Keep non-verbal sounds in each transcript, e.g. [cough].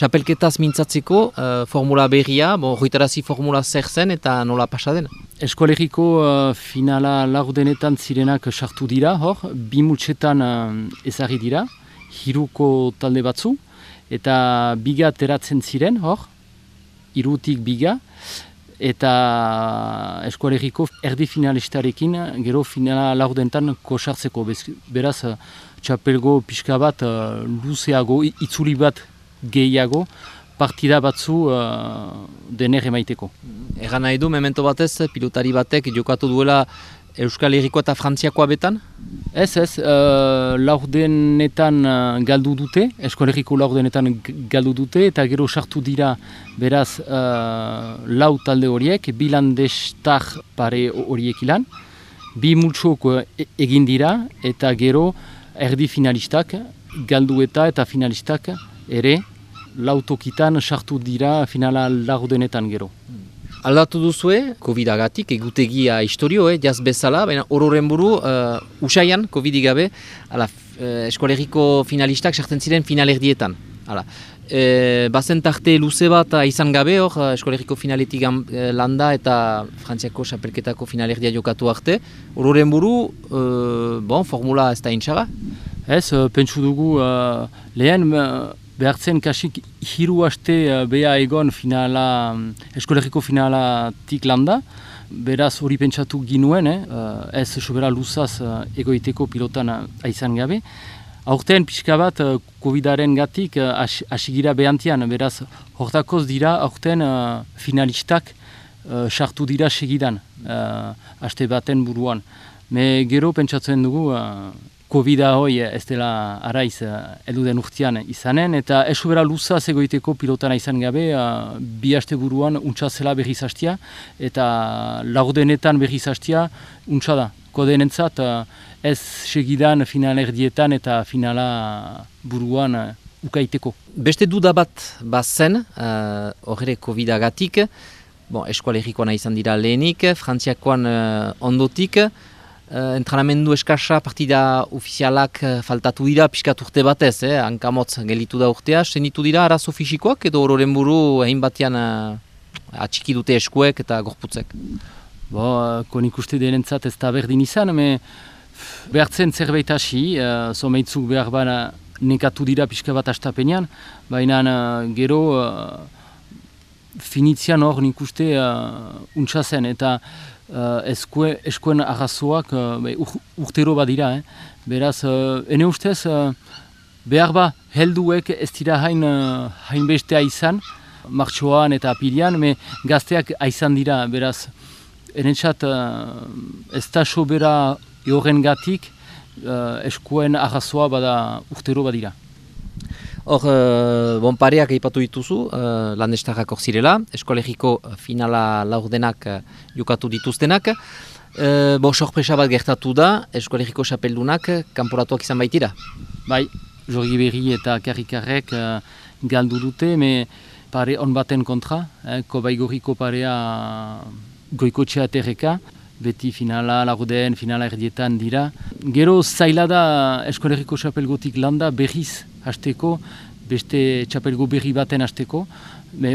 Xapelketaz mintzatzeko formula berria, horretarazi formula zer zen eta nola pasaden? Eskolegiko uh, finala laurdenetan zirenak sartu dira, hor, bi multsetan uh, ezagri dira, hiruko talde batzu, eta biga teratzen ziren, hor, irutik biga, eta eskolegiko erdi finalistarekin gero finala laurdenetan kosartzeko. Beraz, txapelgo pixka bat uh, luzeago, itzuli bat gehiago, partida batzu uh, dener emaiteko. Egan nahi du, memento batez, pilotari batek jokatu duela Euskal Herriko eta Frantziakoa betan? Ez, ez, uh, laurdenetan uh, galdu dute, Euskal Herriko laurdenetan galdu dute, eta gero sartu dira beraz uh, lau talde horiek, bilandestar pare horiek ilan, bi multsok e egin dira, eta gero erdi finalistak, galdu eta eta finalistak ere, lautokitan sartu dira finala lagudenetan gero. Aldatu duzue, COVID-agatik, egutegia historio, eh, jaz bezala, baina ororen buru, uh, usaian, COVID-i gabe, ala, uh, eskolegiko finalistak sartzen ziren finalerdietan. Hala. E, bazen tarte luze bat izan gabe hor, eskolegiko finaletik landa eta frantziako xapelketako finalerdia jokatu arte. Ororen buru, bon, formula ez da intxaga? Ez, pentsu dugu, uh, lehen, behartzen kasik hiru aste uh, beha egon finala, eskolegiko finala tik landa, beraz hori pentsatu ginuen, eh? uh, ez sobera luzaz uh, egoiteko pilotan aizan gabe. Aurten pixka bat uh, COVID-aren gatik uh, asigira behantian, beraz hortakoz dira aurten uh, finalistak sartu dira segidan, uh, aste baten buruan. Me gero pentsatzen dugu, COVID-a hoi ez dela araiz edu den urtean izanen, eta esobera luza zegoiteko pilotana izan gabe, uh, bi haste buruan untsa zela berriz hastia, eta laurdenetan berriz hastia untsa da. Kodenentzat uh, ez segidan final erdietan eta finala buruan uh, ukaiteko. Beste duda bat bazen, horre uh, COVID-a gatik, bon, eskualerikoan izan dira lehenik, frantziakoan uh, ondotik, Uh, entrenamendu eskasa partida ofizialak uh, faltatu dira pixkat urte batez, eh? hankamotz gelitu da urtea, zenitu dira arazo fisikoak edo ororen buru egin batean uh, atxiki dute eskuek eta gorputzek? Bo, konik uste denentzat ez da berdin izan, me behartzen zerbait hasi, uh, zomeitzuk behar bana nekatu dira pixka bat astapenean, baina gero uh, finitzian hor nik uste uh, untsa zen, eta uh, eskue, eskuen arrazoak uh, urtero badira. Eh? Beraz, uh, ene ustez, uh, behar ba, helduek ez dira hain, uh, hain bestea izan, martxoan eta apilian, me gazteak aizan dira, beraz, enentzat uh, ez da sobera horren gatik, uh, eskuen arrazoa bada urtero badira. Hor, uh, bon pareak eipatu dituzu, uh, landestarrak hor zirela, eskolegiko finala laurdenak uh, jukatu dituztenak. Uh, bo, sorpresa bat gertatu da, eskolegiko xapeldunak kanporatuak izan baitira? Bai, jorgi berri eta karrikarrek uh, galdu dute, me pare on baten kontra, eh, kobaigoriko parea goikotxea terreka, beti finala, laurden, finala erdietan dira. Gero zaila da eskolegiko xapelgotik landa berriz hasteko, beste txapelgo berri baten hasteko.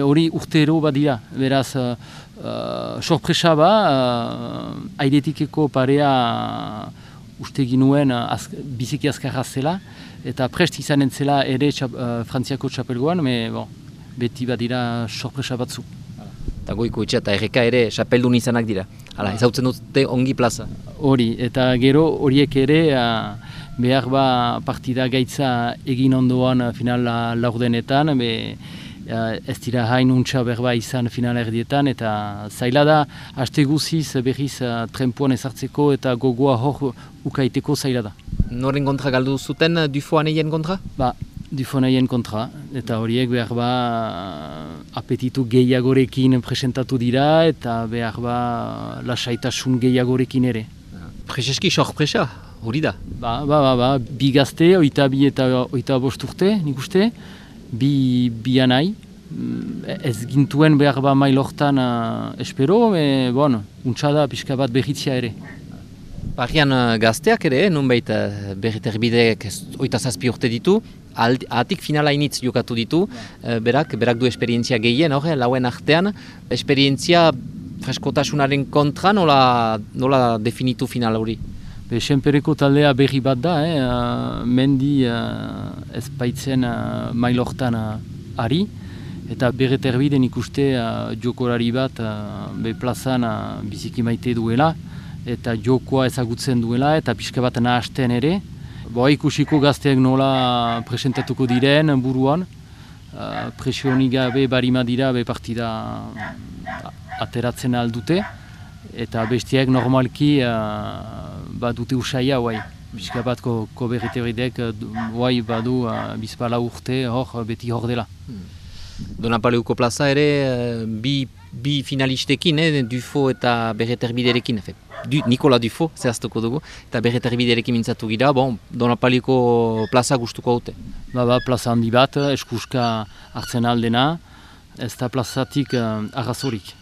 Hori urtero badia, beraz, uh, uh, sorpresa ba, uh, airetikeko parea uste ginuen uh, az, biziki azkarra zela, eta prest izan entzela ere txap, uh, frantziako txapelgoan, me, bon, beti badira sorpresa batzu. Eta goiko itxe eta erreka ere xapeldun izanak dira. Hala, ezautzen dute ongi plaza. Hori, eta gero horiek ere behar ba partida gaitza egin ondoan final laurdenetan, be, ez dira hain untsa berba izan final erdietan, eta zaila da, haste guziz berriz trenpuan ezartzeko eta gogoa hor ukaiteko zaila da. Noren kontra galdu zuten, dufoan egin kontra? Ba, dufoan egin kontra, eta horiek behar ba apetitu gehiagorekin presentatu dira, eta behar ba lasaitasun gehiagorekin ere. Prezeski, sorpresa? Hori da? Ba, ba, ba, ba, bi gazte, oita bi eta oita bost urte, nik uste, bi, bi anai, mm, ez gintuen behar ba mailortan uh, espero, e, bon, untxada pixka bat behitzia ere. Parian uh, gazteak ere, nun behit uh, berriter bideek oita zazpi urte ditu, atik finala initz jokatu ditu, uh, berak, berak du esperientzia gehien, hori, lauen artean, esperientzia freskotasunaren kontra nola, nola definitu final hori? Senpereko taldea berri bat da, eh? mendi uh, ez baitzen uh, mailortan uh, ari, eta bere terbiden ikuste uh, jokorari bat uh, be plazan uh, biziki maite duela, eta jokoa ezagutzen duela, eta pixka bat nahasten ere. Boa ikusiko gazteak nola presentatuko diren buruan, uh, presionik gabe barima dira be partida ateratzen aldute, eta bestiak normalki uh, badute usaia guai. Bizka bat ko, ko berriteridek guai badu uh, bizpala urte hor beti hor dela. Hmm. Donapaleuko plaza ere bi, bi finalistekin, eh, Dufo eta berreterbiderekin, du, Nikola Dufo, zehaztuko dugu, eta berreterbiderekin mintzatu gira, bon, Donapaleuko plaza gustuko haute. Ba, ba, plaza handi bat, eskuska hartzen aldena, ez da plazatik uh, arrazorik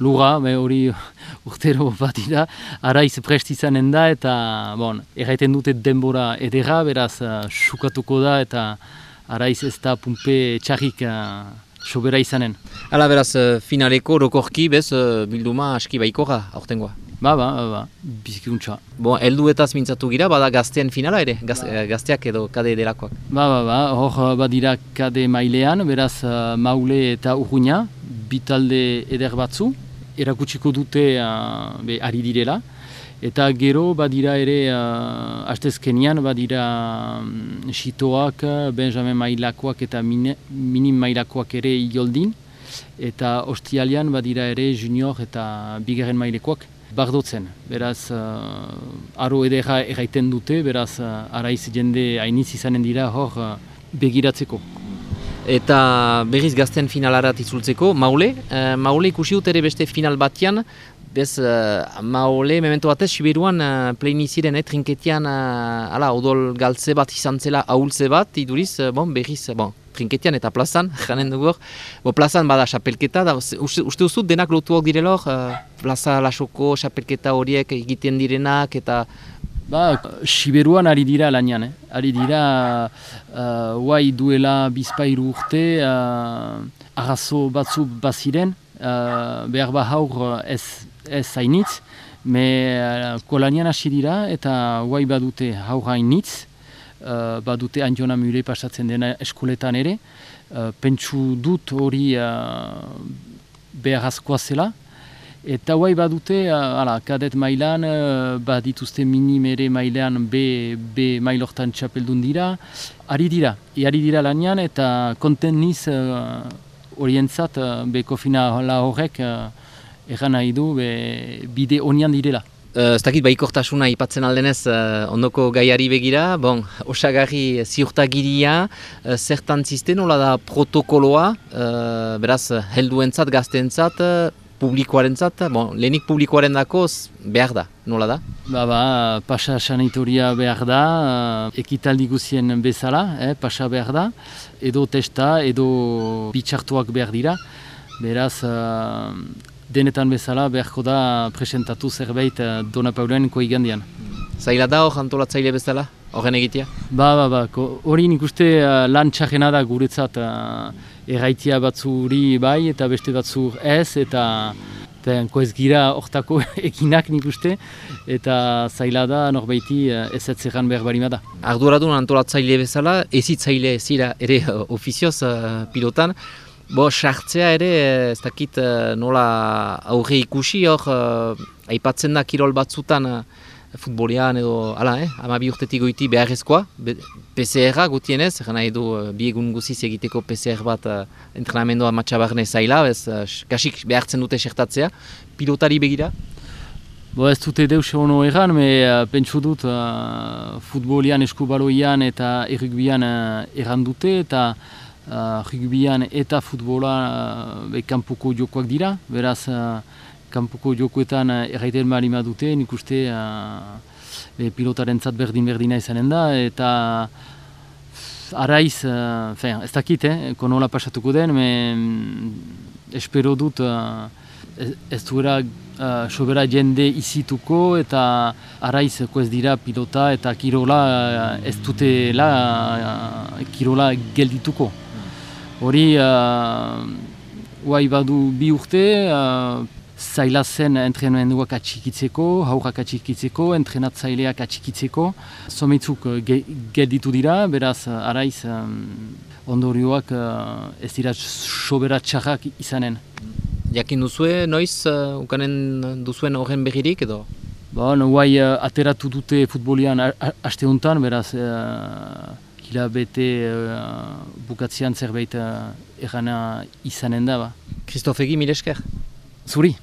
lura, hori urtero bat dira, araiz prest izanen da, eta bon, erraiten dute denbora edera, beraz, uh, sukatuko da, eta araiz ez da pumpe txarrik uh, sobera izanen. Hala beraz, uh, finaleko rokorki bez, uh, bilduma aski baikora, aurtengoa. Ba, ba, ba, ba, bizikuntza. Bon, eldu eta mintzatu gira, bada gaztean finala ere, Gaz, ba. gazteak edo kade delakoak. Ba, ba, ba, hor badira kade mailean, beraz maule eta urruina, bitalde eder batzu, erakutsiko dute uh, be, ari direla. Eta gero badira ere uh, astezkenian badira um, sitoak, Benjamin Mailakoak eta mine, Minim Mailakoak ere ioldin. Eta ostialian badira ere junior eta bigarren mailekoak bardotzen. Beraz, uh, aro edera erraiten dute, beraz, uh, araiz jende hainiz izanen dira hor uh, begiratzeko eta berriz gazten finalarat itzultzeko, maule. Uh, maule ikusi dut ere beste final batian, bez uh, maule memento batez, siberuan uh, pleini ziren, eh, trinketian, uh, ala, odol galtze bat izan zela ahultze bat, iduriz, uh, bon, berriz, bon, trinketian eta plazan, [laughs] janen dugu Bo, plazan bada xapelketa, da, uste, uste duzu denak lotuak direlor, uh, plaza lasoko xapelketa horiek egiten direnak, eta Ba, Siberuan ari dira lanian, eh? ari dira uh, duela bizpairu urte uh, arrazo batzu baziren, uh, behar ba haur ez, ez hainitz, me uh, kolanian hasi dira eta guai badute haur hainitz, uh, badute antiona mure pasatzen dena eskoletan ere, uh, pentsu dut hori uh, behar zela, Eta guai badute, ala, kadet mailan, uh, badituzte minim ere mailean B, B mailortan txapeldun dira. Ari dira, e ari dira lanian eta konten niz uh, orientzat uh, beko fina horrek uh, egan nahi du be, bide onian direla. Ez dakit baikortasuna ipatzen aldenez uh, ondoko gaiari begira, bon, osagarri ziurtagiria, uh, zertan zisten, nola da protokoloa, uh, beraz, helduentzat, gaztentzat, publikoaren zat, bon, lehenik publikoaren dako behar da, nola da? Ba, ba, pasa sanitoria behar da, uh, ekitaldi guzien bezala, eh, pasa behar da, edo testa, edo bitxartuak behar dira, beraz, uh, denetan bezala beharko da presentatu zerbait uh, Dona Paulen koigandian. Zaila da hor antolatzaile bezala, horren egitea? Ba, ba, ba, hori nik uste uh, lan txarrena da guretzat, uh, erraitia batzuri bai eta beste batzur ez eta penko ez gira hortako [laughs] ekinak nik uste eta zaila da norbaiti eh, ez etzeran behar bari da. Arduradun antolatzaile bezala, ezitzaile ezira ere ofizioz pilotan, Bo, sartzea ere, ez dakit nola aurre ikusi hor, aipatzen da kirol batzutan, futbolean edo, ala, eh, ama bi urtetik goiti beharrezkoa, PCR-a gutienez, gana edo uh, bi egun guziz egiteko PCR bat uh, entrenamendoa matxabarne zaila, ez, uh, kasik behartzen dute sertatzea, pilotari begira? Bo ez dute deus hono egan, me uh, pentsu dut uh, futbolian, eskubaloian eta errugbian uh, egan dute, eta uh, rugbian eta futbola uh, kanpuko jokoak dira, beraz, uh, kanpuko jokuetan uh, erraiten bali dute, nik uste uh, pilotaren zat berdin-berdina izanen da, eta araiz, uh, fein, ez dakit, eh, konola pasatuko den, me, mm, espero dut uh, ez, ez duera uh, sobera jende izituko eta araiz ez dira pilota eta kirola ez dutela uh, kirola geldituko. Hori, uh, guai badu bi urte, uh, zaila zen entrenuenduak atxikitzeko, haurrak atxikitzeko, entrenatzaileak atxikitzeko. Someitzuk ge, gelditu dira, beraz araiz um, ondorioak uh, ez dira sobera txarrak izanen. Jakin duzue, noiz, uh, ukanen duzuen horren begirik edo? Ba, no, guai uh, ateratu dute futbolian haste honetan, beraz uh, hilabete uh, bukatzean zerbait uh, erana izanen da. Ba. Kristofegi, mire esker? Souris.